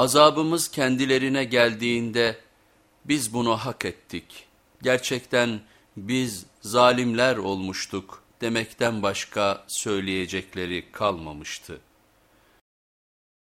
Azabımız kendilerine geldiğinde biz bunu hak ettik. Gerçekten biz zalimler olmuştuk demekten başka söyleyecekleri kalmamıştı.